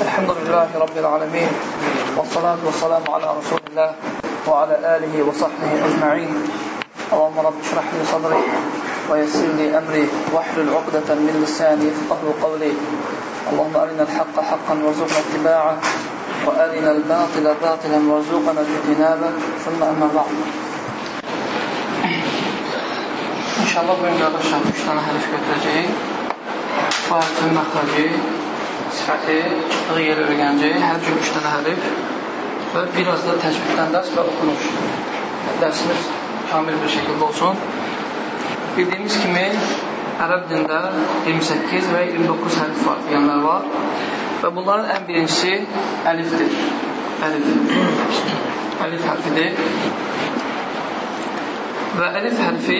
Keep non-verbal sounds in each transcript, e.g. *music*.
الحمد لله رب العالمين والصلاة والسلام على رسول الله وعلى آله وصحبه أجمعين. اللهم رب اشرح لي صدري ويسر لي أمري واحلل عقدة من لساني يفقه قولي. اللهم أرنا الحق حقا وارزقنا اتباعه وأرنا الباطل باطلا وارزقنا اجتنابه. ثم أما بعد. İnşallah bugün qardaşlar 3 dənə hərf götürəcəyik. Bu hərfin məxrəci, sifəti, çıxdığı yeri öyrənəcəyik. Hər gün 3 dənə hərf və biraz da təcviddən dərs və oxunuş. Dərsimiz kamil bir şəkildə olsun. Bildiyimiz kimi, ərəb dində 28 və 29 hərf var, deyənlər var. Və bunların ən birincisi əlifdir. Əlif. Əlif hərfidir. Və əlif hərfi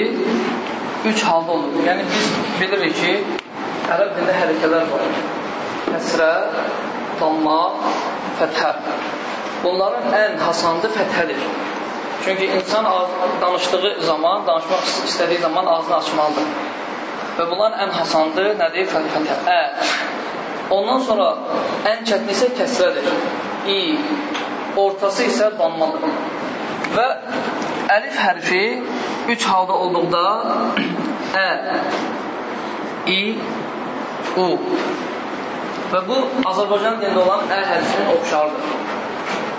üç halda olur. Yəni biz bilirik ki, ərəb dində hərəkələr var. Kəsrə, damma, fəthə. Bunların ən hasandı fəthədir. Çünki insan danışdığı zaman, danışmaq istədiyi zaman ağzını açmalıdır. Və bunların ən hasandı nədir? Fəthə. Ə. Ondan sonra ən çətini isə kəsrədir. İ. Ortası isə dammadır. Və əlif hərfi üç halda olduqda *clears throat* ə, i, u və bu Azərbaycan dilində olan ə hərfinin oxşardır.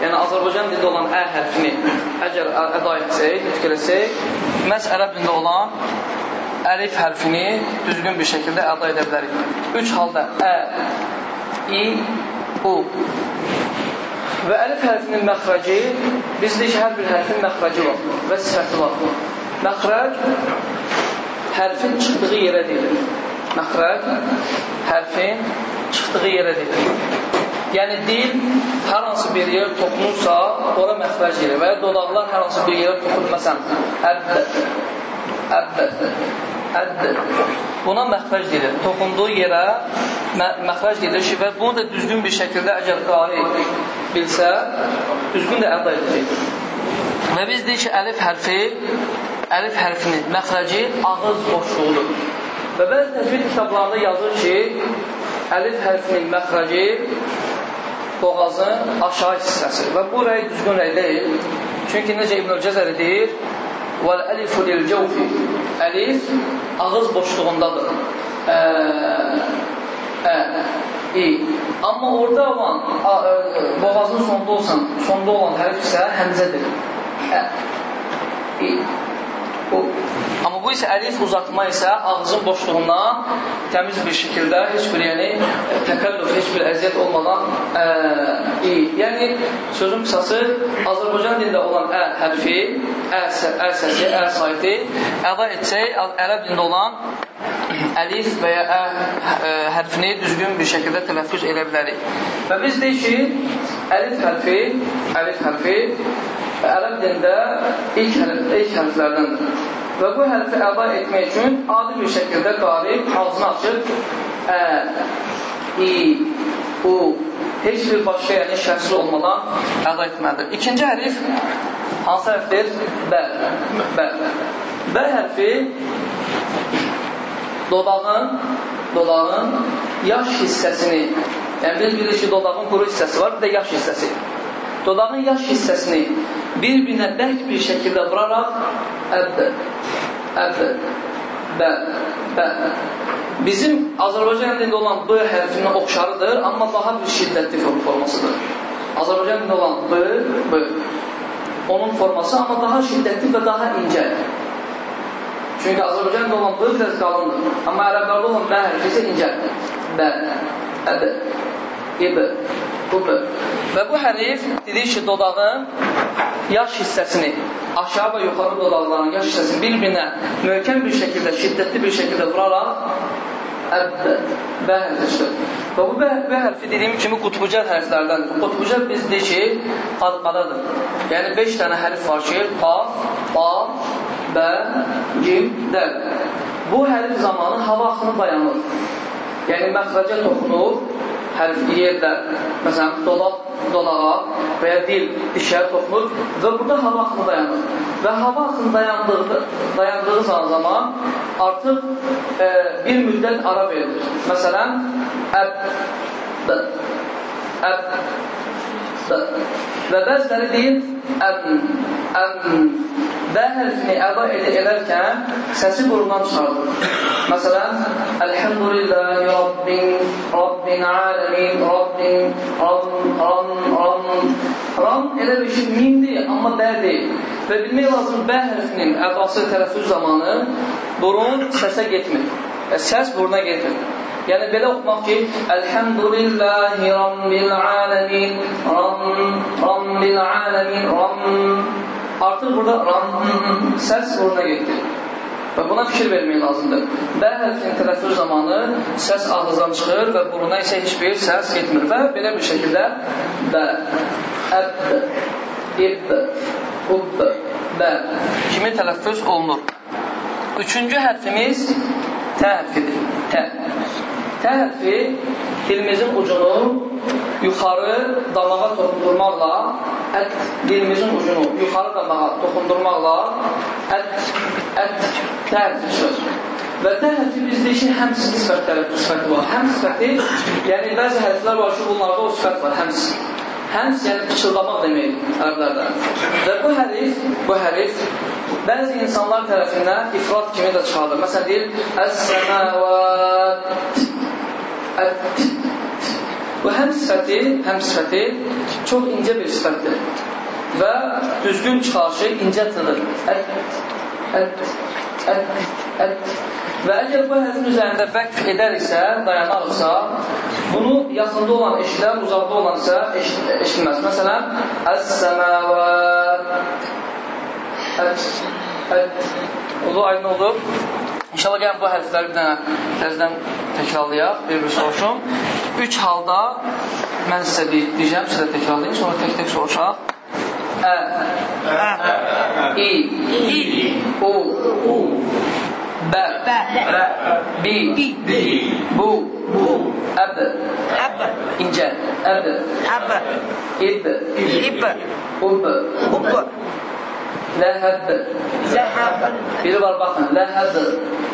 Yəni Azərbaycan dilində olan ə hərfini əgər əda etsək, nitq eləsək, məhz ərəb dilində olan əlif hərfini düzgün bir şəkildə əda edə bilərik. Üç halda ə, i, u Və əlif hərfinin məxrəci, bizdə ki, hər bir hərfin məxrəci var və sifəti var. Məxrəc hərfin çıxdığı yerə deyilir. Məxrəc hərfin çıxdığı yerə deyilir. Yəni, dil hər hansı bir yer toxunursa, ora məxrəc deyilir və ya dodaqlar hər hansı bir yerə toxunməsən, əbdə, əbdə, əbdə. Buna məxrəc deyilir. Toxunduğu yerə mə məxrəc deyilir və bunu da düzgün bir şəkildə əgər qari bilsə, düzgün də əda edəcəkdir. Və biz deyik ki, əlif hərfi, əlif hərfinin məxrəci ağız boşluğudur. Və bəzi təcvid kitablarında yazır ki, əlif hərfinin məxrəci boğazın aşağı hissəsi. Və bu rəy düzgün rəy deyil. Çünki necə İbn-i Cəzəri deyir, وَالْأَلِفُ لِلْجَوْفِ Əlif ağız boşluğundadır. Ə, ə, i. Amma orada olan, a, ə, boğazın sonda olsan, sonda olan hərf isə həmzədir. Ə, i. Bu. Bu isə əlif uzatma isə ağzın boşluğundan təmiz bir şəkildə heç bir yəni təkəllüf, heç bir əziyyət olmadan ə, i. Yəni sözün qısası Azərbaycan dilində olan ə hərfi, ə, ə səsi, ə saytı əda etsək ərəb dilində olan əlif və ya ə, ə hərfini düzgün bir şəkildə tələffüz edə bilərik. Və biz deyik ki, əlif hərfi, əlif hərfi ərəb dilində ilk, hərf, ilk hərflərdəndir. Və bu hərfi əda etmək üçün adi bir şəkildə qarib ağzını açıb ə, i, u, heç bir başqa yəni şəxsli olmadan əda etməlidir. İkinci hərif hansı hərfdir? Bə. Bə. Bə hərfi dodağın, dodağın yaş hissəsini, yəni biz bilirik ki, dodağın quru hissəsi var, bir də yaş hissəsi. Dodağın yaş hissəsini bir-birinə bərk bir şəkildə vuraraq əbdə, əbdə, bə, bə. Bizim Azərbaycan dilində olan B hərfinə oxşarıdır, amma daha bir şiddətli formasıdır. Azərbaycan dilində olan B, B. Onun forması, amma daha şiddətli və daha incə. Çünki Azərbaycan dilində olan B biraz qalındır. Amma ərəblərdə olan bə hərfi isə incə. Bə, əbə, ibə, bubə. Və bu hərif dedik ki, dodağın yaş hissəsini, aşağı və yuxarı dodaqların yaş hissəsini bir-birinə möhkəm bir şəkildə, şiddətli bir şəkildə vuraraq əbbə, bə hərfidir. Və bu bə, hərfi dediyim kimi qutbucət hərflərdəndir. Qutbucət biz deyik ki, qadadır. Yəni 5 dənə hərf var ki, qaf, ba, bə, cim, dəl. Bu hərf zamanı hava axını dayanır. Yəni məxrəcə toxunur, hərf yerdə, məsələn, dolaq, dolağa və ya dil dişə toxunur və burada hava axını dayanır. Və hava axını dayandığı, dayandığı zaman artıq e, bir müddət ara verilir. Məsələn, əb, əb, və bəziləri deyir əm, əm. Bə hərfini əda ed edərkən səsi burundan çıxardır. Məsələn, Elhamdülillahi Rabbin, Rabbin aləmin, Rabbin, Ram, Ram, Ram. Ram elə bir şey mimdir, amma bə deyil. Və bilmək lazım, bə hərfinin ədası tərəfüz zamanı burun səsə getmir. Səs buruna getmir. Yəni belə oxumaq ki, Elhamdülillahi Rabbil aləmin, Ram, Rabbil aləmin, Ram. Artıq burada ram səs buruna getdi. Və buna fikir vermək lazımdır. Bə hərfinin tələffüz zamanı səs ağızdan çıxır və buruna isə heç bir səs getmir və belə bir şəkildə bə, əb, ib, ub, bə kimi tələffüz olunur. Üçüncü hərfimiz tə hərfidir. Tə. Tə hərfi dilimizin ucunu yuxarı damağa toxundurmaqla ət dilimizin ucunu yuxarı damağa toxundurmaqla ət, ət tə hərfi çıxır. Və tə hərfi bizdə işin həms sifətləri, sifəti var. Həms sifəti, yəni bəzi hərflər var ki, bunlarda o sifət var, həms. Həms, yəni pıçıldamaq demək ərəblərdə. Və bu hərif, bu hərif bəzi insanlar tərəfindən ifrat kimi də çıxardır. Məsələn, deyir, Əs-səməvat Bu həm sifəti, həm sifəti çox incə bir sifətdir və düzgün çıxarışı incətilir. Ət, ət, ət, ət. Və əgər bu hərfin üzərində vəqf edəriksə, dayanarıqsa, bunu yaxında olan eşlər, uzaqda olan isə eşitməz. Məsələn, Əs-səməvət Ət, ət. Oldu, aydın oldu. İnşallah gəlin bu hərfləri bir dənə təzdən təkrarlayaq, bir-bir soruşum. Üç halda mən sizə deyəcəm, sizə təkrarlayayım, sonra tək-tək soruşaq. Ə, ə, i, i, u, u, bə, bə, bi, bi, bu, bu, əb, əb, incə, əb, əb, ib, ib, ub, ub, Ləhəb. Ləhəb. Biri var, baxın. Ləhəb.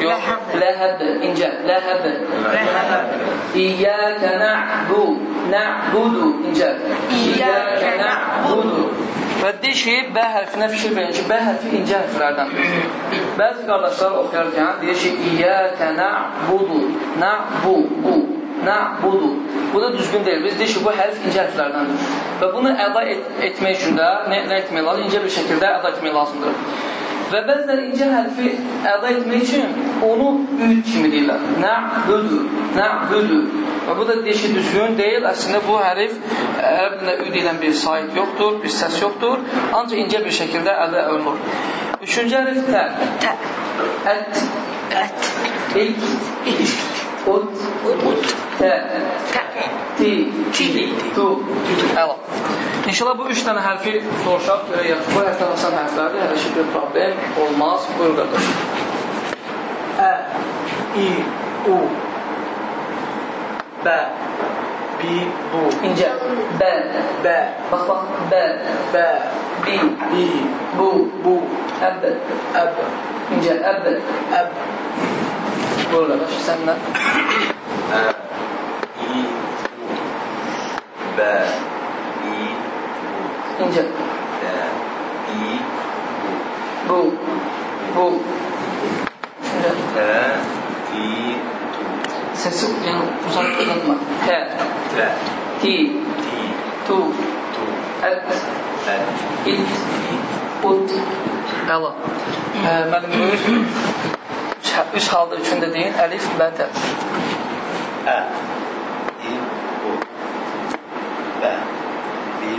Yox. Ləhəb. İncə. Ləhəb. Ləhəb. İyyəkə nə'bu. Nə'budu. İncə. İyyəkə nə'budu. Və deyir ki, bə hərfinə fikir verin ki, bə hərfi incə hərflərdəndir. Bəzi qardaşlar oxuyarkən deyir ki, İyyəkə nə'budu. Nə'bu. Bu. Nə'budu. Bu da düzgün deyil. Biz deyik ki, bu hərf incə hərflərdəndir. Və bunu əda et, etmək üçün də nə, nə etmək lazım? İncə bir şəkildə əda etmək lazımdır. Və bəziləri incə hərfi əda etmək üçün onu üd kimi deyirlər. Nə'budu, nə'budu. Və bu da deyir ki, düzgün deyil. Əslində bu hərif ərəb dilində üd ilə bir sahib yoxdur, bir səs yoxdur. Ancaq incə bir şəkildə əda olunur. Üçüncü hərif tə. Tə. Ət. Ət. İlk. İlk. Ut, ut, tə, ti, ti, tu, əla. İnşallah bu üç dənə hərfi soruşaq, belə yaxşı. Bu hərfdən asan hərflərdir, hələ ki bir problem olmaz. Buyur qardaş. Ə, i, u, bə, bi, bu. İncə. Bə, bə. Bax, bax, bə, bə, bi, bi, bu, bu. Əb, əb. İncə, əb, əb. Buyur qardaş, səndən. Ə, i, bə, i, bu. İncə. Bə, i, bu. Bu. Bu. İncə. Tə, i, tu. Səsi yəni, uzaq uzatma. Tə. Tə. Ti. Ti. Tu. Tu. Ət. Ət. İt. Ut. Əla. Müəllim buyur üç halda üçündə deyin, əlif, bə, tə. Ə, i, bu, bə, bi,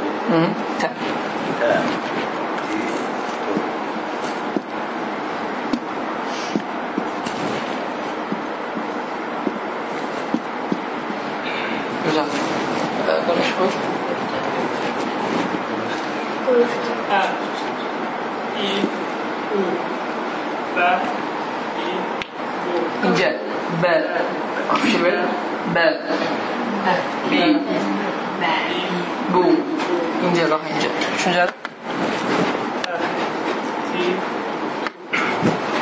bu, tə. Tə, i, bu. Güzel. Konuş buyur. Ə, i, u, bə, İncə. Bə. Fikir ver. Bə. Bi. Bu. İncə, bax, incə. Üçüncədir.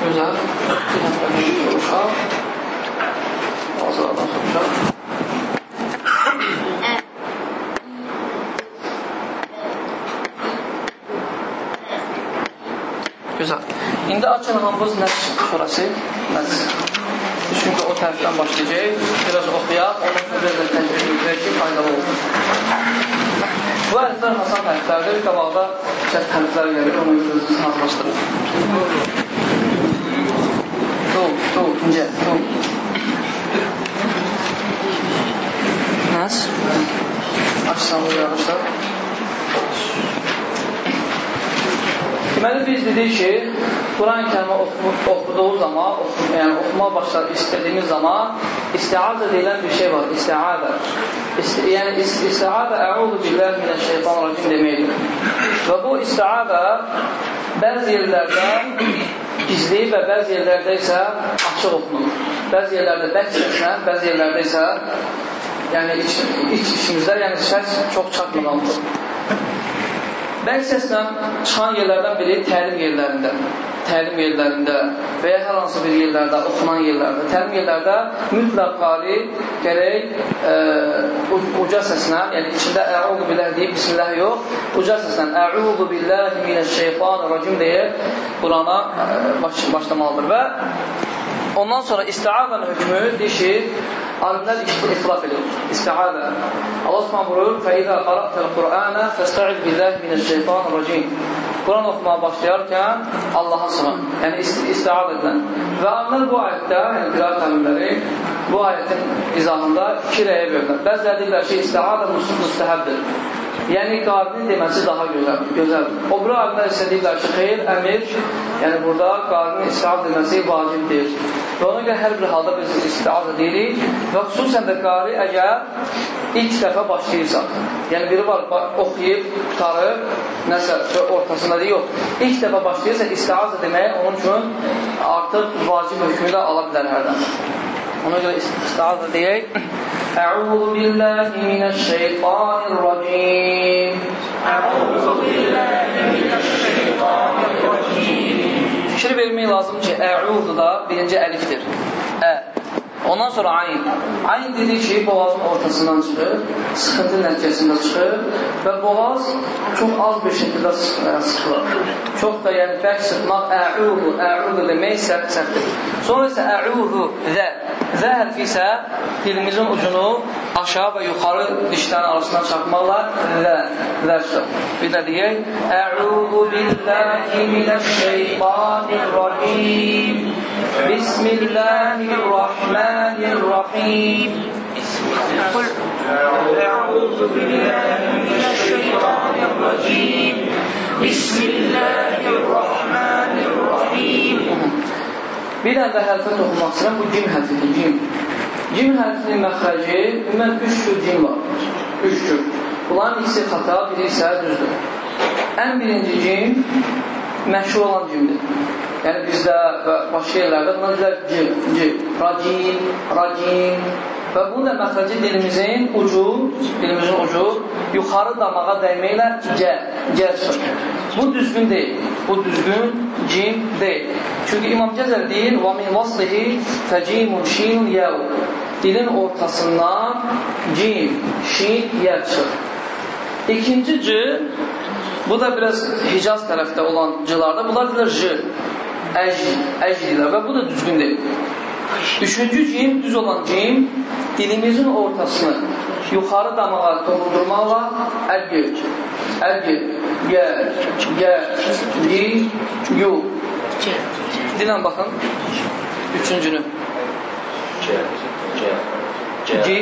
Gözəl. Uşaq. Azərdan sonra uşaq. Gözəl. İndi açın hamımız nədir? Sonrası nədir? Çünki o tərəfdən başlayacaq. Biraz oxuyaq, ondan sonra biraz da təcrübə edəcək ki, faydalı olur. Bu hərflər hasan hərflərdir. Qabaqda çət hərflər gəlir, onu özünüzü hazırlaşdırın. Dur, dur, incə, dur. Nəs? Açsan bu yarışlar. Deməli, biz dedik ki, Quran-ı kərimi oxuduğu zaman, oxu, yəni oxumaq başlar istədiyimiz zaman istiadə deyilən bir şey var, istiadə. İsti, yəni istiadə əudu billah minəşşeytanirracim deməkdir. Və bu istiadə bəzi yerlərdə gizli və bəzi yerlərdə isə açıq oxunur. Bəzi yerlərdə bək səslə, bəzi yerlərdə isə yəni iç, iç işimizdə, yəni səs çox çatmadandır. Bərk səslə çıxan yerlərdən biri təlim yerlərində, təlim yerlərində və ya hər hansı bir yerlərdə, oxunan yerlərdə, təlim yerlərdə mütləq qari gərək e, uca səslə, yəni içində əudu billah deyib, bismillah yox, uca səslə əudu billahi minəşşeytanirracim deyib Qurana e, baş, başlamalıdır və ondan sonra istiazanın hökmü deyir ki, alimlər ixtilaf edir. İstiadə. Allah Subhanahu buyurur: "Fəizə qara'təl Qur'ana fəstə'iz billahi minəş-şeytanir-racim." Quran oxumağa başlayarkən Allaha sığın. Yəni istiadə edin. Və alimlər bu ayətdə, yəni qiraət alimləri bu ayətin izahında iki rəyə verirlər. Bəziləri deyirlər ki, istiadə müstəhəbdir. Yəni qadinin deməsi daha gözəl, gözəldir. O biri alimlər isə deyirlər ki, xeyr, əmir, yəni burada qadinin istiaz deməsi vacibdir. Və ona görə hər bir halda biz istiaz edirik və xüsusən də qari əgər ilk dəfə başlayırsa, yəni biri var, oxuyub, qutarıb, nəsə ortasında deyil, yox. İlk dəfə başlayırsa, istiaz deməyə onun üçün artıq vacib hökmü də ala bilər hərdən. Ona görə istiaz deyək, *clears throat* Əuzu billahi minəşşeytanir ki, ə'udu da birinci əlifdir. Ə. Ondan sonra ayn. Ayn dedik ki, boğazın ortasından çıxır, sıxıntı nəticəsində çıxır və boğaz çox az bir şəkildə sıxılır. Çox da yəni bərk sıxmaq, ə'udu, ə'udu demək sərt sərtdir. Sonra isə ə'udu, zə. Zə hərfi isə dilimizin ucunu aşağı və yuxarı dişlərin arasından çarpmaqla və vərsə. Bir də deyək, Ə'udu billahi minəşşeytanirrahim Bismillahirrahmanirrahim أعوذ بالله من الشيطان الرجيم بسم الله الرحمن الرحيم Bir dənə də hərfə toxunmaq istəyirəm, bu cim hərfidir, cim. Cim hərfinin məxrəci, ümumən üç cür cim var. Üç cür. Bunların ikisi xata, biri isə düzdür. Ən birinci cim məşhur olan cimdir. Yəni bizdə və başqa yerlərdə buna deyilər cim, cim, racim, racim, Və bunun da məxrəci dilimizin ucu, dilimizin ucu yuxarı damağa dəyməklə cə, cə çıxır. Bu düzgün deyil. Bu düzgün cim deyil. Çünki İmam Cəzər deyir, min vaslihi fəcimun şinun yəv. Dilin ortasından cim, şin, yə çıxır. İkinci c, bu da biraz Hicaz tərəfdə olan cılarda, bunlar deyirlər j, əj, əj deyirlər və bu da düzgün deyil. Üçüncü cim, düz olan cim, dilimizin ortasını yuxarı damağa doldurmaqla əlgül, əlgül, gə, gə, li, yu. Dinlə baxın. Üçüncünü. C, C.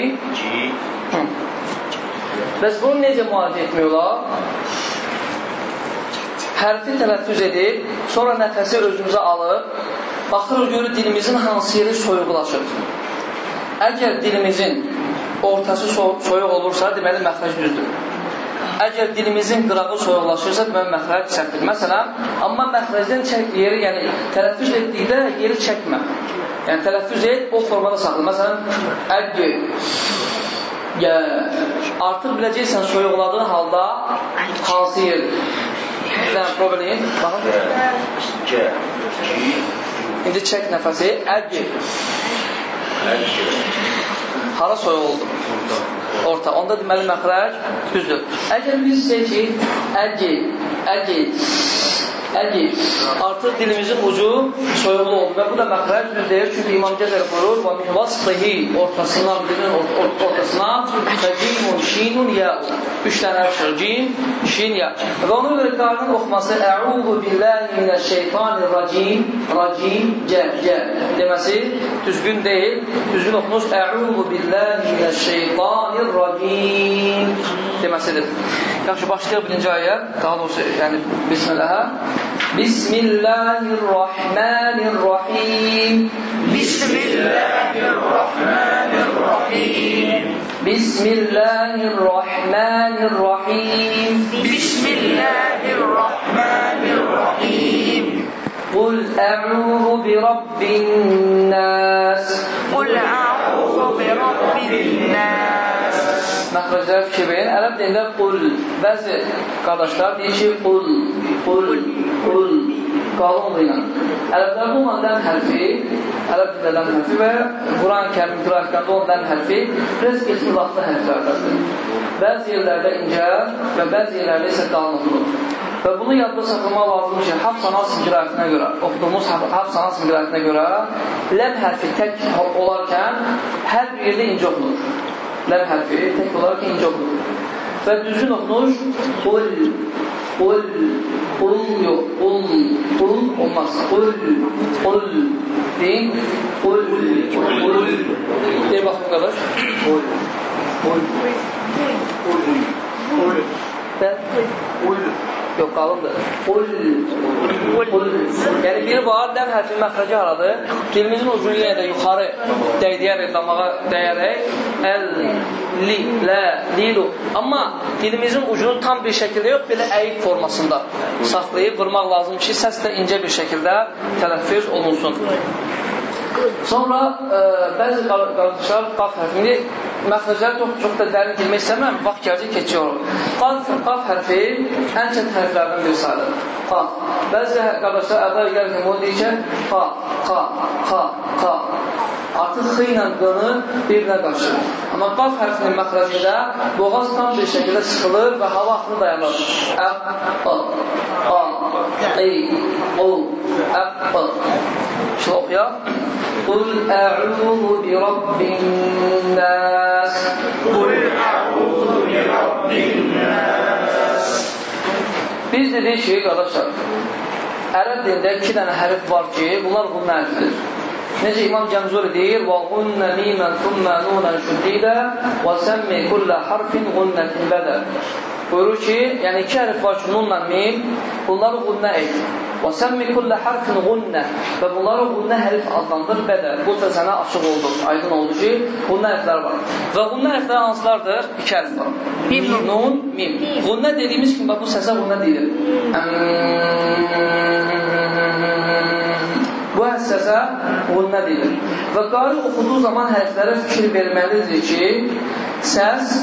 Bəs bunu necə müalicə etmək olar? Hərfi tələffüz edib, sonra nəfəsi özümüzə alıb, baxırıq görür dilimizin hansı yeri soyuqlaşır. Əgər dilimizin ortası so soyuq olursa, deməli məxrəc düzdür. Əgər dilimizin qırağı soyuqlaşırsa, deməli məxrəc sərtdir. Məsələn, amma məxrəcdən çək yeri, yəni tələffüz etdikdə yeri çəkmə. Yəni tələffüz et, o formada saxla. Məsələn, əggi, yə, artıq biləcəksən soyuqladığın halda hansı yerdir. Dənə problem, baxın. İndi çək nəfəsi, əlgi. Hara soyuq oldu? Orta. Onda deməli məxrəc düzdür. Əgər biz deyək ki, əlgi, əlgi, Əgib. Artıq dilimizin ucu soyuqlu oldu və bu da məxrəc düz deyir. Çünki İmam Gəzər buyurur və min vasfihi ortasından, dilin ortasından və cimun, şinun, ya. Üç dənə çıxır. Cin, şin, ya. Və ona görə qarının oxuması Əuzu billahi minəşşeytanirracim, racim, cə, cə deməsi düzgün deyil. Düzgün oxunur Əuzu billahi minəşşeytanirracim deməsidir. Yaxşı, başlayaq birinci ayə. Daha doğrusu, yəni, Bismillahə. بسم الله الرحمن الرحيم بسم الله الرحمن الرحيم بسم الله الرحمن الرحيم بسم الله الرحمن الرحيم قل أعوذ برب الناس قل أعوذ برب الناس Məxrəclər fikir verin. Ərəb dilində qul. Bəzi qardaşlar deyir ki, qul, qul, qul, qalın ilə. Ərəblər bu ondan hərfi, ərəb dilində hərfi və Quran-ı kərim qiraətlərdə ondan hərfi biraz ixtilaflı hərflərdədir. Bəzi yerlərdə incə və bəzi yerlərdə isə qalın oxunur. Və bunu yadda saxlamaq lazımdır ki, Hafs Anas qiraətinə görə, oxuduğumuz Hafs Anas qiraətinə görə ləm hərfi tək olarkən hər bir yerdə incə oxunur. Ləm hərfi tək olaraq incə oxunur. Və düzgün oxunur, qul, qul, qul yox, qul, qul olmaz. Qul, qul, deyin, qul, qul. Deyin baxın qardaş. Qul, qul, qul, qul. Və qul. Yox, qalındır. Qul. Qul. Yəni, biri var, ləm hərfinin məxrəci haradır? Dilimizin ucunu yenə də yuxarı dəydiyərək, damağa dəyərək, əl, li, lə, lilu. Amma dilimizin ucunu tam bir şəkildə yox, belə əyib formasında saxlayıb vurmaq lazım ki, səs də incə bir şəkildə tələffüz olunsun. Sonra ə, e, bəzi qardaşlar qaf hərfini məxrəcləri çox, çox da dərin girmək istəmirəm, vaxt gələcək keçir olur. Qaf, qaf hərfi ən çətin hərflərdən bir sayılır. Qaf. Bəzi hə-, qardaşlar əvvəl gələrkən onu deyir ki, qaf, qaf, qaf, qaf. Artıq xı ilə qını bir-birinə qarşılır. Amma qaf hərfinin məxrəcində boğaz tam bir şəkildə sıxılır və hava axını dayanır. Əp, ə, ə, ə, ə, əp, ə. Şunu oxuyaq. Qul ə'udhu bi rabbin nas Biz dedik ki, qardaşlar, ərəb dilində iki dənə hərf var ki, bunlar bunun hərfidir. Necə İmam Cəmzuri deyir, وَغُنَّ مِيمًا ثُمَّ نُونًا شُدِّيدًا وَسَمِّ كُلَّ حَرْفٍ غُنَّةٍ بَدَلٍ Buyurur ki, yəni iki hərf var ki, nunla mim, bunları qunnə et. Və səmmi kullə harfin qunnə və bunları qunnə hərf adlandır bədə. Bu da sənə açıq oldu, aydın oldu ki, qunnə hərflər var. Və qunnə hərflər hansılardır? İki hərf var. Mim, nun, mim. Qunnə dediyimiz kimi, bu səsə qunnə deyilir. Bu səsə qunnə deyilir. Və qari oxuduğu zaman hərflərə fikir verməlidir ki, səs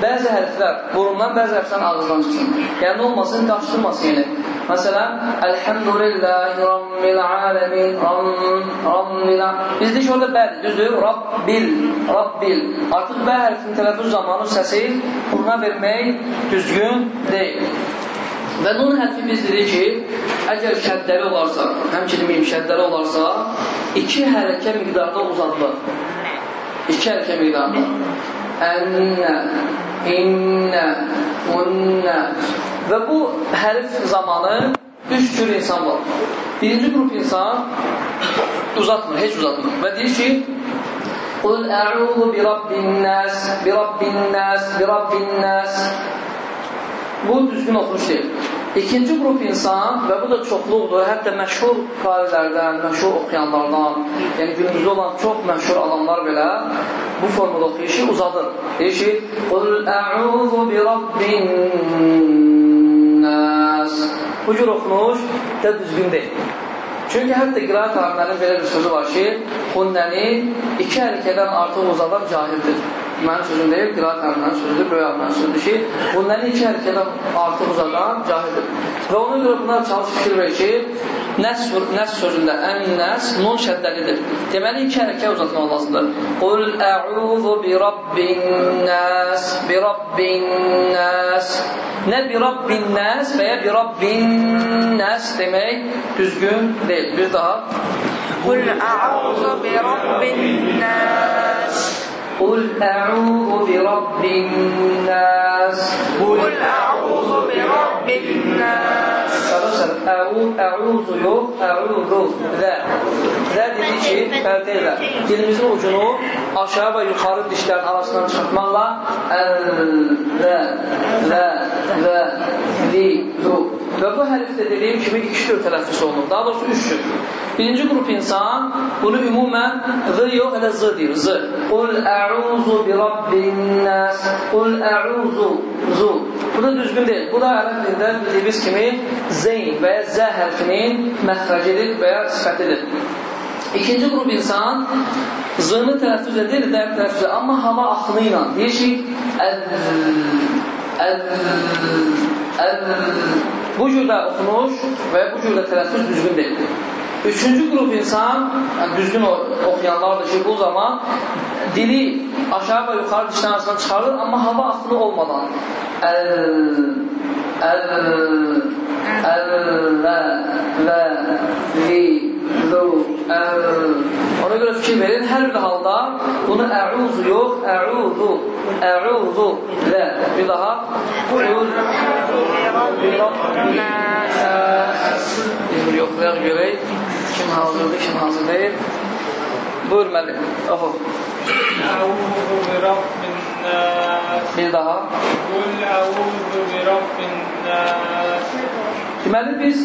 Bəzi hərflər burundan, bəzi hərflər ağızdan çıxsın. Yəni, olmasın, qarşılmasın yəni. Məsələn, Əlhəmdülillahi Rabbil aləmin, Rabbil Biz deyik orada bəli, düzdür? Rabbil, Rabbil. Artıq bə hərfinin tələffüz zamanı səsi buruna vermək düzgün deyil. Və nun hərfi biz dedik ki, əgər şəddəli olarsa, həmçinin mim şəddəli olarsa, iki hərəkə miqdarda uzadılır. İki hərəkə miqdarda. Ənnə, innə, unnə. Və bu hərif zamanı üç cür insan var. Birinci qrup insan uzatmır, heç uzatmır. Və deyir ki, Qul ə'udhu bi rabbin nas, bi rabbin nas, bi rabbin nas. Bu düzgün oxunuş deyil. İkinci qrup insan və bu da çoxluqdur, hətta məşhur qarilərdən, məşhur oxuyanlardan, yəni günümüzdə olan çox məşhur adamlar belə bu formada oxuyur ki, uzadır. Deyir ki, Qul ə'udhu bi rabbin nas. Bu cür oxunuş da düzgün deyil. Çünki hətta qiraat alimlərinin belə bir sözü var ki, xunnəni iki hərəkədən artıq uzadan cahildir mənim sözüm deyil, qiraat əmrinin sözüdür, böyük əmrinin sözüdür ki, bunların iki hərəkədən artıq uzadan cahildir. Və ona görə buna çalış fikir verir ki, nəs, nəs sözündə ən nəs nun şəddəlidir. Deməli, iki hərəkə uzatmaq lazımdır. Qul əuzu bi rabbin nəs, bi rabbin nəs. Nə bi rabbin nəs və ya bi rabbin nəs demək düzgün deyil. Bir daha. Qul əuzu bi rabbin nəs. قل أعوذ برب الناس. قل أعوذ برب الناس. خلاص أعوذ يو أعوذ ذا. ذا دي شيء هكذا تلمسوه جنوب. Aşağı və yuxarı dişlərin arasından çıxartmaqla əl, lə, lə, li, lu. Və bu hərfdə dediyim kimi iki tür tələffüs olunur. Daha doğrusu üç tür. Birinci qrup insan bunu ümumən z yox, elə z deyir, z. Qul əuzu bi rabbin nas. Qul əuzu, zu. Bu da düzgün deyil. Bu da ərəb dilində bildiyimiz kimi zeyn və ya zə hərfinin məxrəcidir və ya sifətidir. İkinci qrup insan zını tələffüz edir, dərb tələffüz edir. Amma hava axını ilə deyir ki, əl, əl, əl. Bu cürdə oxunuş və bu cürdə tələffüz düzgün deyil. Üçüncü qrup insan, yəni düzgün oxuyanlardır ki, bu zaman dili aşağı və yuxarı dişdən arasından çıxarır, amma hava axını olmadan. Əl, əl, əl, lə, lə, li. Ona görə fikir verin, hər bir halda bunu əuzu yox, əuzu, əuzu və bir daha Buyur, yoxlayaq görək kim hazırdır, kim hazır deyil. Buyur, məlim, oxu. Bir daha. Qul əuzu bi rabbin Deməli biz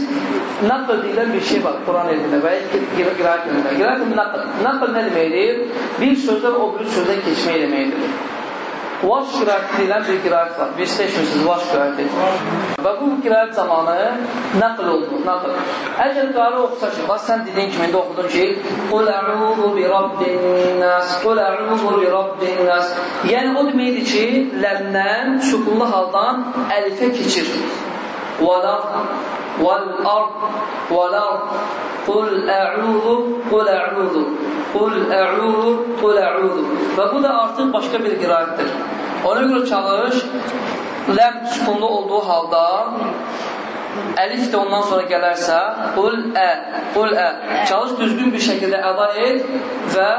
naql deyilən bir şey var Quran elmində və ya qiraət elmində. Qiraət naql. Naql nə deməkdir? Bir sözdən o bir sözə keçmək deməkdir. Vaş qiraət deyilən bir qiraət var. Biz seçmişsiniz vaş qiraəti. Və bu qiraət zamanı naql olunur, naql. Əgər qarı oxusa ki, bax sən dediyin kimi indi oxudun ki, Qul əuzu bi rabbin nas, qul əuzu bi rabbin nas. Yəni o deməkdir ki, ləndən sükunlu haldan əlifə keçir. Və والأرض والأرض قل أعوذ قل أعوذ قل أعوذ قل أعوذ və bu da artıq başqa bir qiraətdir. Ona görə çalış ləm sükunlu olduğu halda əlif də ondan sonra gələrsə qul ə, qul ə çalış düzgün bir şəkildə əda et və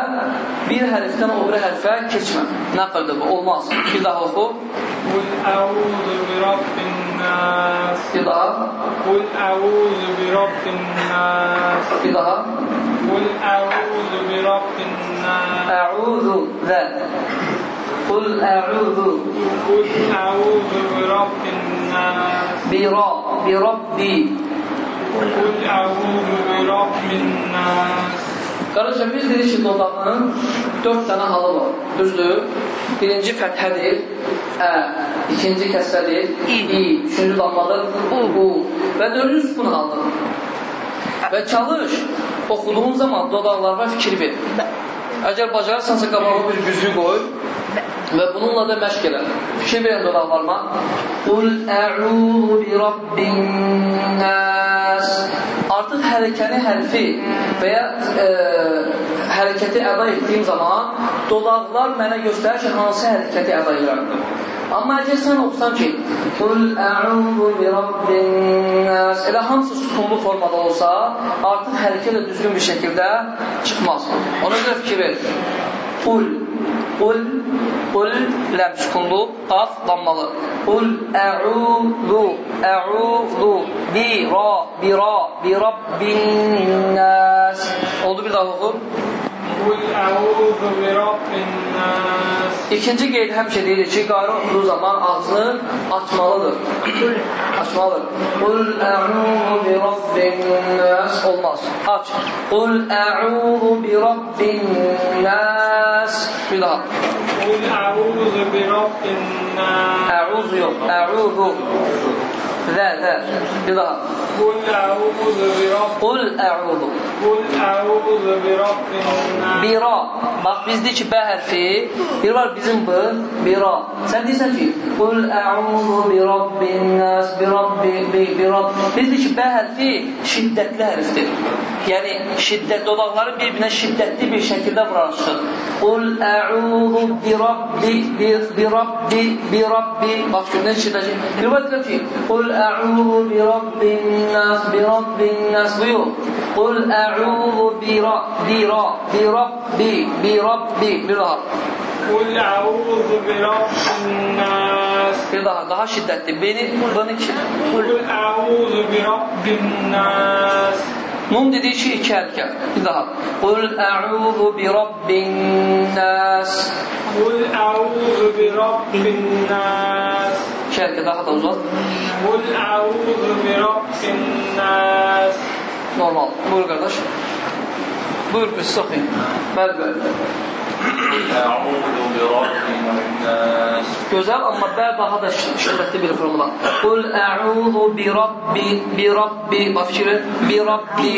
bir hərfdən o biri hərfə keçmə. Nəqldir bu, olmaz. Bir daha oxu. قل أعوذ برب الناس. قل أعوذ برب الناس. كده قل أعوذ برب الناس. أعوذ ذا قل أعوذ. قل أعوذ برب الناس. برا بربي. قل أعوذ برب الناس. Qarınca biz dedik ki, notatının dörd tane halı var. Düzdür. Birinci fəthədir. Ə, ikinci kəsrədir, i, i, üçüncü damladır, u, u. Və dördüncü sukun halıdır. Və çalış, oxuduğun zaman dodaqlarına fikir ver. Əgər bacarırsansa qabağa bir güzgü qoy və bununla da məşq elə. Fikir verin dodaqlarına. Qul ə'udhu bi rabbin nas. Artıq hərəkəni hərfi və ya e, hərəkəti əda etdiyim zaman dodaqlar mənə göstərir ki, hansı hərəkəti əda edirəm. Amma əgər sən oxusan ki, Qul ə'udhu bi rabbin nas elə hamısı sükunlu formada olsa, artıq hərəkət də düzgün bir şəkildə çıxmaz. Ona görə fikir ver. Qul Qul Qul ləm sükunlu, qaf dammalı. Qul ə'udhu ə'udhu bi ra bi ra bi rabbin nas. Oldu bir daha oxu. İkinci qeyd həmişə deyirik ki, qarı oxuduğu zaman ağzını açmalıdır. *clears throat* Açmalıdır. Qul ə'udu bi rabbin nas olmaz. Aç. Qul ə'udu bi rabbin nas. Bir daha. Qul ə'udu bi rabbin nas. Ə'udu yox. Ə'udu. Zə, zə. Bir daha. Qul ə'udu bi rabbin nas. Qul ə'udu bi rabbin. Bira. Bax biz deyik ki, bə hərfi, bir var bizim bu, bira. Sən deyirsən ki, Qul əudu bi rabbin nas, bi rabbi, bi, bi rabb. Biz deyik ki, bə hərfi şiddətli hərfdir. yani şiddet dodakları birbirine şiddetli bir şekilde vurarışır. Kul e'udhu bi rabbi bi rabbi bi rabbi bak şimdi cümle şiddetli. Rivayet Kul e'udhu bi rabbin nas bi rabbin nas buyur. Kul e'udhu bi ra bi ra bi rabbi bi rabbi bir daha. Kul e'udhu bi rabbin nas bir daha daha şiddetli. Beni bunu kim? Kul e'udhu bi rabbin nas Nun dediyi şey iki hərəkət. Bir daha. Qul əuzu bi rabbin nas. Qul əuzu bi rabbin nas. İki hərəkət daha da uzat. Qul əuzu bi rabbin nas. Normal. Buyur qardaş. Buyur, biz oxuyun. Bəli, bəli. أعوذ برب الناس Gözəl, amma bə daha da şiddətli bir formula. Qul əudu bi rabbi, bi rabbi, bax fikri, bi rabbi.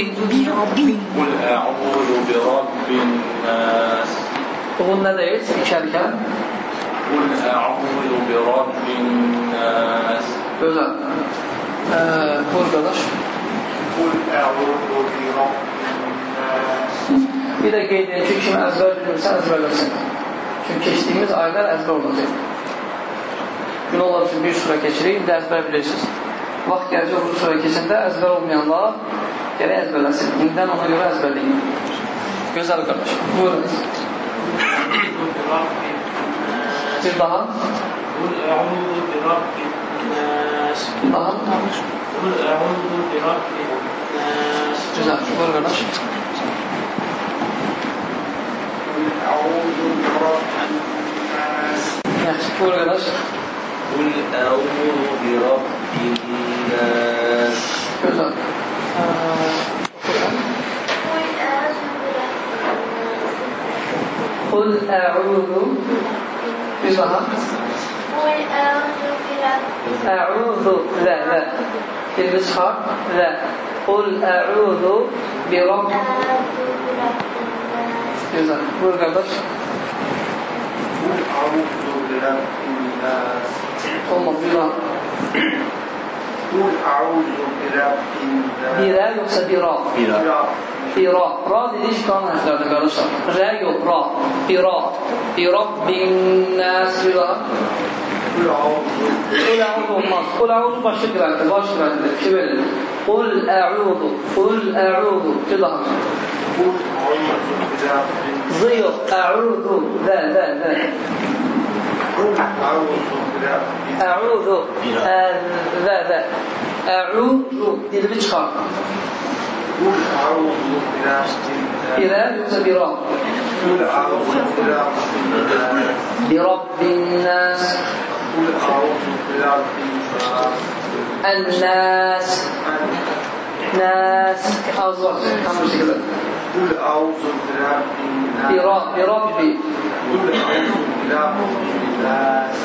قل أعوذ برب الناس Bunun nə deyil? İki hərəkət. قل أعوذ برب الناس Gözəl. Ee, buyur qardaş. قل أعوذ برب الناس Bir də qeyd edin ki, kim əzbər bilmirsən, əzbərləsin. Çünki keçdiyimiz aylar əzbər olacaq. Gün olar üçün bir sura keçirik, indi əzbər bilirsiniz. Vaxt gələcək bu sura keçəndə əzbər olmayanlar yəni gərək əzbərləsin. İndən ona görə əzbərləyin. Gözəl qardaş, buyurun. Bir daha. Daha. Güzel, buyur qardaş. أعوذ برب الناس. قول يا نصر قل أعوذ برب الناس. بالضبط قل أعوذ بظهر قل أعوذ برب أعوذ لا لا. في المصحف لا. قل أعوذ برب الناس كذا نرجع بس اللهم بنا قل أعوذ برب الناس برب yoksa bir Rab. Bir Rab. Bir Rab. Ra dediği şu kan harflerden kardeşler. Re yok Ra. Bir Rab. Bir Rab bin nas bir Rab. Kul a'udu olmaz. Kul a'udu başka kıraatı. Başka kıraatı. Kime dedim? Kul a'udu. Kul a'udu. Bir daha. ضيق أعوذ ذا ذا ذا أعوذ آه، ذا ذا أعوذ دي البتخاء قل أعوذ برب. برب الناس. الناس. ناس. أظهر قل أعوذ برب الناس Bira, bi rabbi. قل أعوذ برب الناس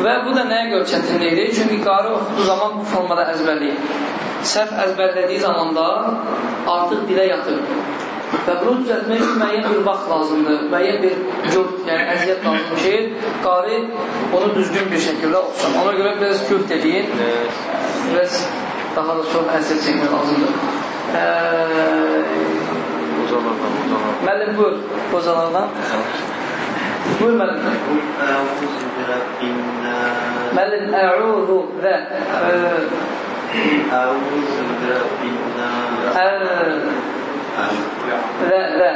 Və bu da nəyə görə çətinlikdir? Çünki qari oxuduğu zaman bu formada əzbərləyir. Səhv əzbərlədiyi zamanda artıq dilə yatır. Və bunu düzəltmək üçün müəyyən bir vaxt lazımdır, müəyyən bir cür, yəni əziyyət lazımdır ki, qari onu düzgün bir şəkildə oxusun. Ona görə biraz kürt edin, biraz daha da çox əziyyət çəkmək lazımdır. Ee, Uzalardan, uzalardan. müəllim buyur, qocalardan. Buyur müəllim. قل أعوذ برب الناس Müəllim, əudu və أعوذ برب الناس əl və və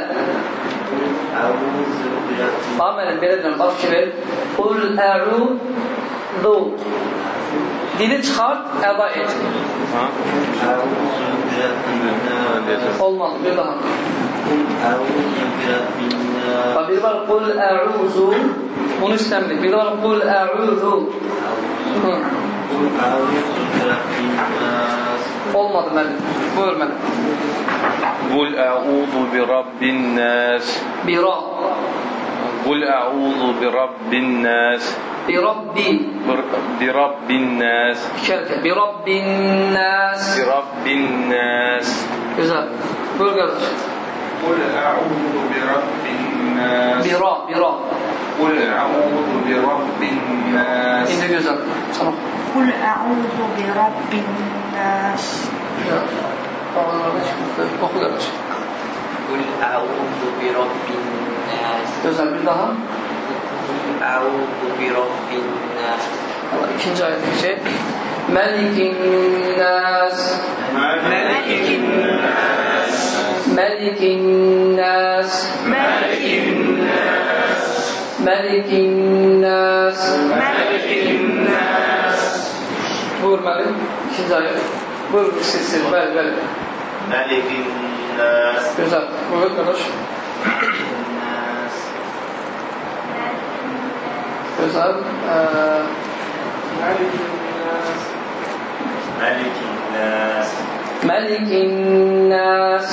أعوذ برب Bax mənim belə deyirəm, bax fikir. Qul əudu Dili çıxart, əda et. أعوذ برب الناس Olmaz, bir daha. قل أعوذ. ونستمر. بالبر قل أعوذ. برب الناس. برب. قل أعوذ برب الناس. بربي برب الناس. شركة. برب الناس. برب الناس. قل أعوذ برب الناس. برا برا قل أعوذ برب الناس. إنه جزء قل أعوذ برب الناس. قل أعوذ برب الناس. جزء بالله قل أعوذ برب الناس. İkinci ayetteki şey Melik الناس. ملك الناس. Melikin nas. ملك الناس Melikin nas. ملك الناس Buyur Məlik. İkinci ayet. Buyur siz siz. Bəli, bəli. ملك الناس Gözəl. Buyur qardaş. الناس Gözəl. Ee, ملك الناس Melikin nas. ملك الناس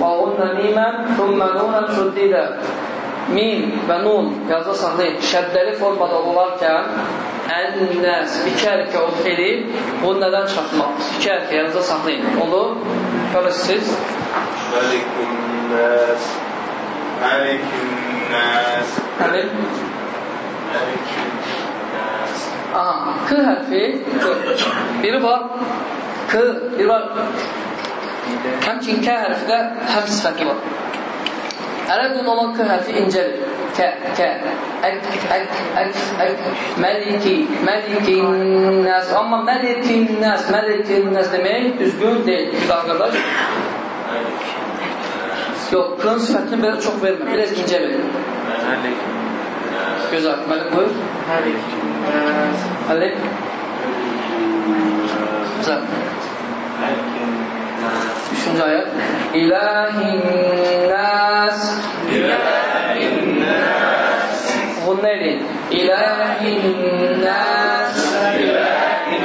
وَغُنَّ مِيمًا ثُمَّ نُونًا شُدِّدًا Mim və nun yazda saxlayın. Şəddəli formada olarkən ən-nəs iki hərəkə olub edib bunu nədən çıxartmaq? İki hərəkə yazda saxlayın. Olur. Görürsünüz. ملك الناس ملك الناس Həmin ملك الناس Aha, k hərfi dörd. Biri var k, biri var həmçin k hərfdə həm sifəti var. Ərəb dilində olan k hərfi incədir. K, k, ək, ək, ək, ək, məliki, məlikin nəs. Amma məlikin nəs, məlikin nəs demək düzgün deyil. Biz arkadaş, Yox, kın sifətini belə çox vermə, biraz incə verin. Məlik goes up. Malik move. Alif. Zat. Üçüncü ayet. İlahin nas. İlahin nas. Bu nedir? İlahin nas. İlahin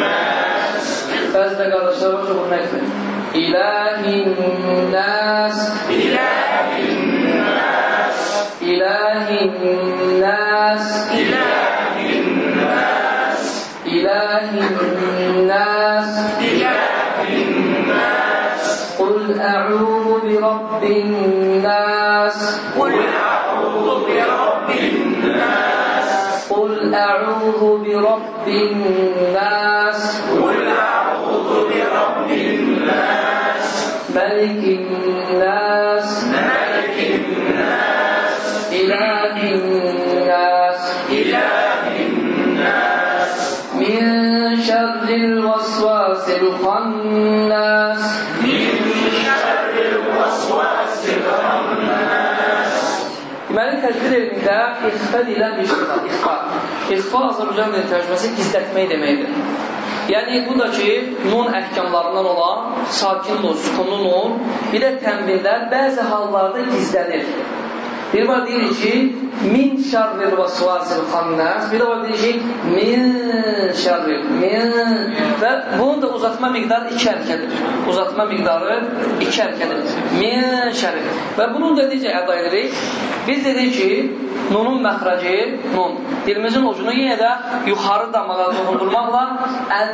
nas. Bazı da kardeşlerimiz bunu etmiyor. İlahin nas. İlahin nas. İlahin nas. قل أعوذ برب الناس قل أعوذ برب الناس قل أعوذ برب الناس قل أعوذ برب الناس ملك الناس ملك الناس الوسواس الخناس من شر الوسواس الخناس Deməli, təcbir elmində ixfa deyilən bir şey var, ixfa. İxfa Azərbaycan dili tərcüməsi gizlətmək deməkdir. Yəni, bu da ki, nun əhkamlarından olan sakin nun, sükunlu nun, bir də tənvillər bəzi hallarda gizlənir. Bir var deyir ki, min şərril vəsvasil xannas, bir var deyir ki, min şərril, min və bunun da uzatma miqdarı iki hərəkədir. Uzatma miqdarı iki hərəkədir. Min şərril. Və bunun da necə əda edirik? Biz dedik ki, nunun məxrəci, nun, dilimizin ucunu yenə də yuxarı damağa toxundurmaqla ən,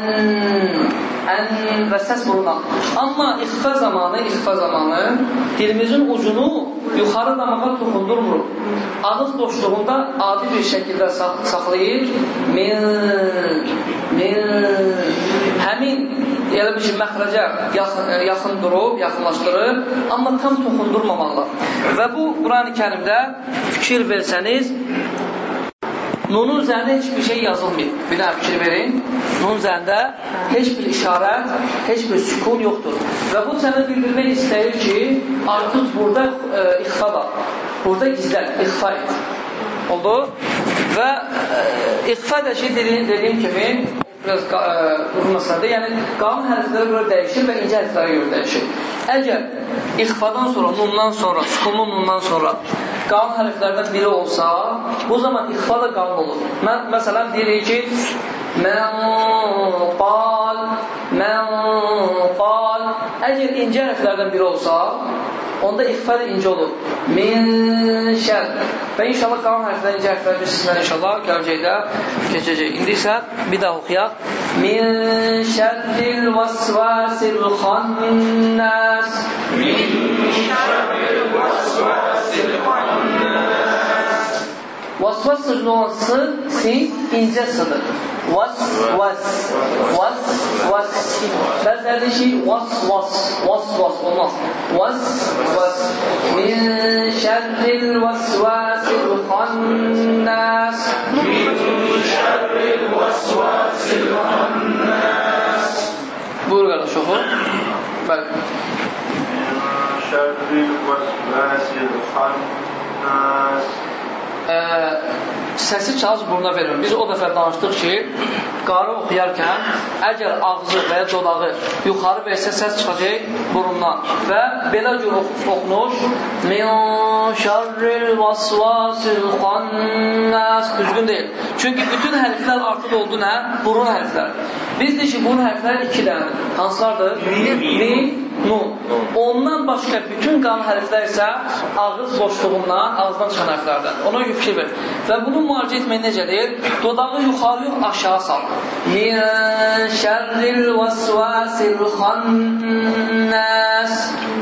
ən və səs buruna. Amma ixfa zamanı, ixfa zamanı dilimizin ucunu yuxarı damağa toxundurmuruq. Ağız boşluğunda adi bir şəkildə sax saxlayır. Min, min, həmin elə bir şey məxrəcə yaxın, yaxın durub, yaxınlaşdırıb, amma tam toxundurmamaqla. Və bu Qurani Kərimdə fikir versəniz, Nunun üzərində heç bir şey yazılmayıb. Bir daha fikir verin. Nunun üzərində heç bir işarət, heç bir sükun yoxdur. Və bu sənə bildirmək istəyir ki, artıq burada e, ixfa var. Burada gizlət, ixfa et. Oldu? Və e, ixfa da şey dediyim, dediyim kimi biraz e, uzun məsələdir. Yəni, qalın hərflərə görə dəyişir və incə hərflərə görə dəyişir. Əgər ixfadan sonra, nundan sonra, sükunlu nundan sonra qalın hərflərdən biri olsa, bu zaman ixfa da qalın olur. Mən, məsələn, deyirik ki, mən qal, mən qal. Əgər incə hərflərdən biri olsa, onda ixfa da incə olur. Min şər. Və inşallah qalan hərflər, incə hərflər bir sizdən inşallah gələcəkdə keçəcək. İndi isə bir daha oxuyaq. Min şərril vasvasil xannas. Min şərril vasvasil xannas. Vasvas nonsu si ince sınır. Vas vas vas vas. Bəzəli şey vas vas vas vas olmaz. Vas vas. Min şerril vasvasil khannas. Min şerril vasvasil khannas. Buyur qardaş oxu. Bəli. Min şerril vasvasil khannas. Ə, səsi çalış buruna verin. Biz o dəfə danışdıq ki, qarı oxuyarkən əgər ağzı və ya dodağı yuxarı versə səs çıxacaq burundan və belə cür ox oxunur min şərril vasvasil xannas düzgün deyil. Çünki bütün hərflər artıq oldu nə? Burun hərfləri. Biz deyik ki, burun hərfləri iki dənədir. Hansılardır? Min, nun. Ondan başqa bütün qan hərflər isə ağız boşluğundan, ağızdan çıxan hərflərdən. Ona görə fikir ver. Və bunu müalicə etmək necədir? Dodağı yuxarı yox, aşağı sal. Min şərril vəsvəsil xannas.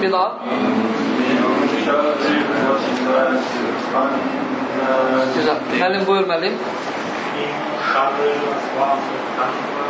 Bir daha. Min şərril vəsvəsil xannas. Gözəl. Müəllim buyur, müəllim. Min şərril vəsvəsil xannas.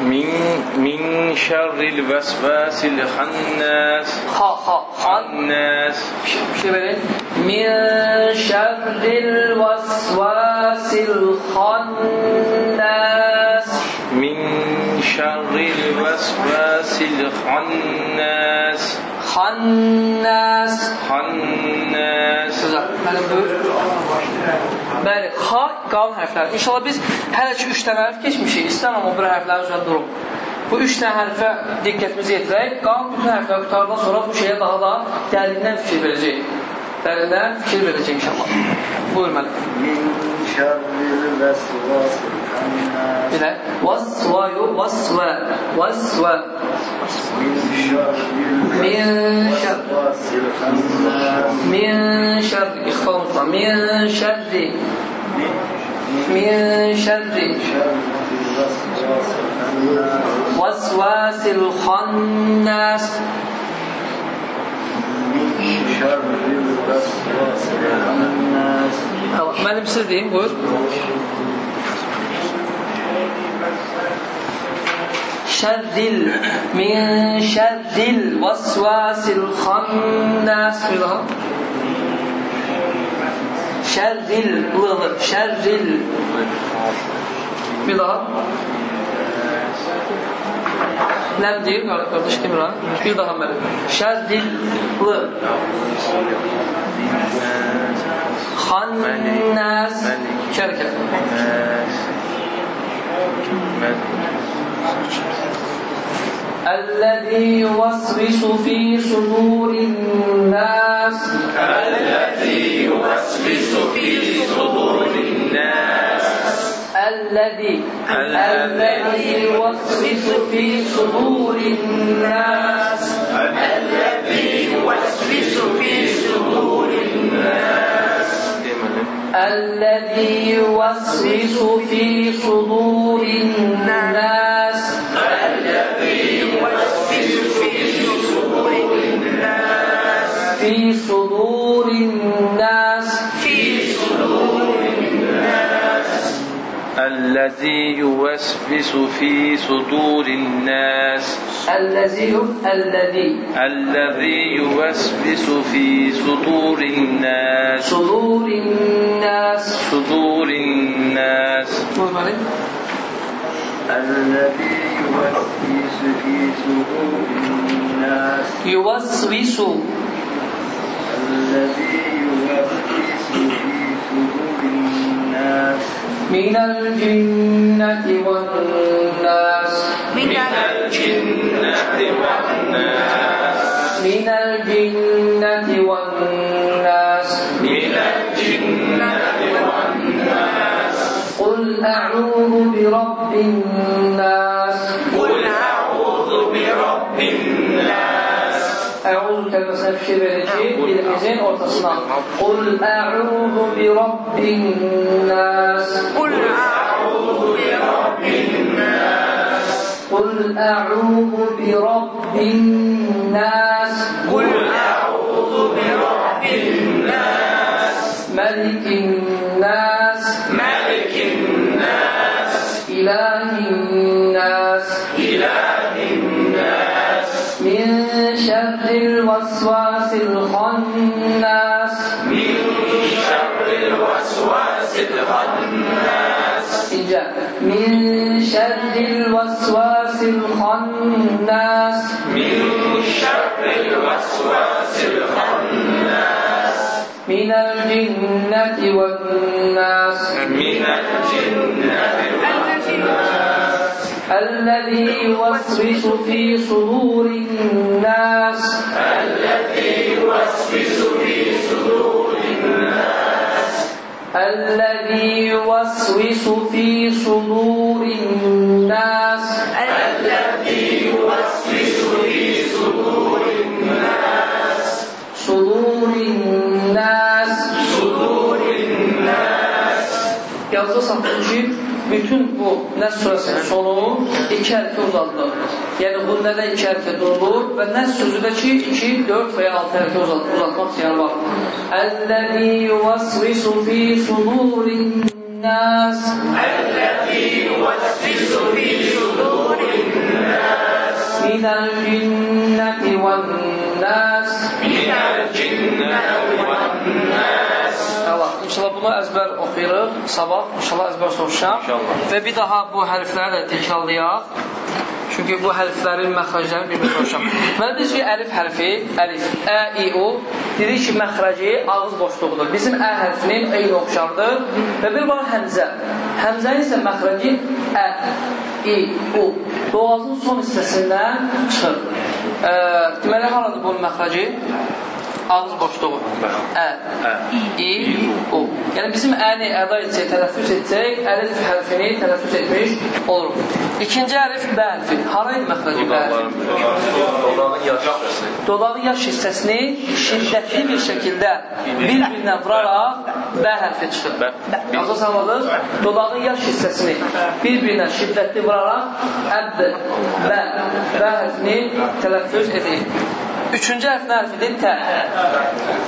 من من شر الوسواس الخناس. خا خا خناس. من شر الوسواس الخناس. من شر الوسواس الخناس. خناس. خناس. deməlidir? Bəli, ha qalın hərflər. İnşallah biz hələ ki 3 dənə hərf keçmişik. İstəmirəm o bir hərfləri üzrə durub. Bu 3 dənə hərfə diqqətimizi yetirək. Qalın bütün hərflər qutardan sonra bu şeyə daha da dərindən fikir verəcək. Dərindən fikir verəcək inşallah. Buyur mənim. Min şərril vəsvasil هنا وصوى وصوى شر من شر من شر إخوانك من شر من شر وسواس الخناس. من شر الوسواس الخناس ما لمسه دين بور buyur. Şərril min şərril vasvasil xannas bir daha. Şərril lığı şərril bir daha. Ləm deyir, qardaş demir ha. Bir daha mənim. Şərril lı xannas şərkə. الذي يوسوس في صدور الناس. الذي يوسوس في صدور الناس الذي الذي يوسوس في صدور الناس. الذي يوسوس في صدور الناس. الذي يوسوس في صدور الناس. في صدور الذي يوسوس في صدور الناس. الذي الذي الذي يوسوس في صدور الناس. صدور الناس. صدور الناس. الذي يوسوس في صدور الناس. يوسوس. الذي يوسوس في صدور الناس. من الجنة والناس من الجنة والناس من الجنة والناس من الجنة والناس قل أعوذ برب الناس Əuz kəlməsinə fikir verin ki, dilimizin ortasına. Qul ə'udhu bi rabbin nas. قل أعوذ برب الناس Qul ə'udhu bi rabbin nas. قل أعوذ برب الناس Məlikin nas. ملك الناس İlahin nas. إله الناس Şerril vasvasil khannas. من شر الوسواس الخناس. Min şerril vasvasil khannas. من شر الوسواس الخناس من الجنة والناس من الجنة والناس الذي يوسوس في صدور الناس. الذي يوسوس في صدور الناس. الذي يوسوس في صدور الناس. الذي يوسوس في صدور الناس. صدور الناس صدور الناس Yazırsan ki, bütün bu Nəs surəsinin sonu iki hərfi uzadılır. Yəni, bu nədən iki hərfi durulur və Nəs sözü də ki, iki, dörd və ya altı hərfi uzadılır. Uzatmaq istəyən var. Əlləzi yuvasvisu fi sudurin nəs Əlləzi yuvasvisu fi sudurin nəs Minəl cinnəti vəl nəs Minəl cinnəti vəl nəs Allah, inşallah bunu əzbər oxuyuruq, sabah inşallah əzbər soruşacağım. İnşallah. Və bir daha bu hərfləri də təkrarlayaq. Çünki bu hərflərin məxrəclərini bir-bir soruşacağım. Mənə deyir ki, əlif hərfi, əlif, ə, i, u, dedik ki, məxrəci ağız boşluğudur. Bizim ə hərfinin eyni oxşardır və bir var həmzə. Həmzənin isə məxrəci ə, i, u. Boğazın son hissəsindən çıxır. Ə, deməli, haradır bunun məxrəci? Ağız boşluğu. Ə, i, u. Yəni bizim əni əda etsək, tələffüz etsək, əlif hərfini tələffüz etmiş oluruq. İkinci hərf bə hərfi. Haraydı məxrəci bə hərfi? Dodağın yaşlısı. Dodağın yaş hissəsini şiddətli bir şəkildə bir-birinə vuraraq bə hərfi çıxır. Bə. Azə sağladınız? Dodağın yaş hissəsini bir-birinə şiddətli vuraraq əbd, bə, bə hərfini tələffüz edirik. Üçüncü hərf nə hərfidir? Tə.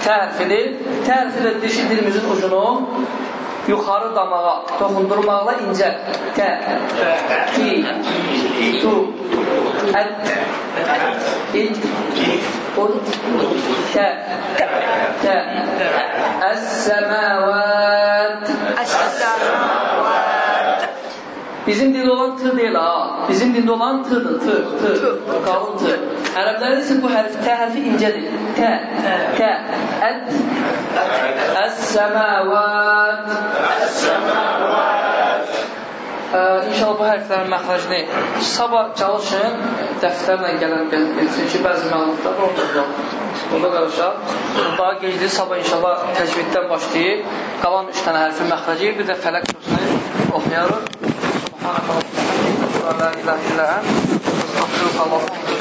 Tə hərfidir. Tə hərfilə dişi dilimizin ucunu yuxarı damağa toxundurmaqla incə. Tə, ki, tu, ət, it, ut, tə, tə, əs-səməvət. Əs-səməvət. Bizim dildə olan t deyil ha. Bizim dildə olan t'dır, t, t, qalın t. Ərəblərdə isə bu hərf, tə hərfi incədir. Tə, tə, ət, əs-səməvət. Ə, İnşallah bu hərflərin məxrəcini sabah çalışın, dəftərlə gələn gəlsin ki, bəzi məlumatlar orada. Orada qarışaq. Daha gecdir, sabah inşallah təcviddən başlayıb, qalan üç dənə hərfin məxrəci, bir də fələq sözünü oxuyarıq. Subhanallah, la ilahe illa ent, estağfirullah, Allah'ın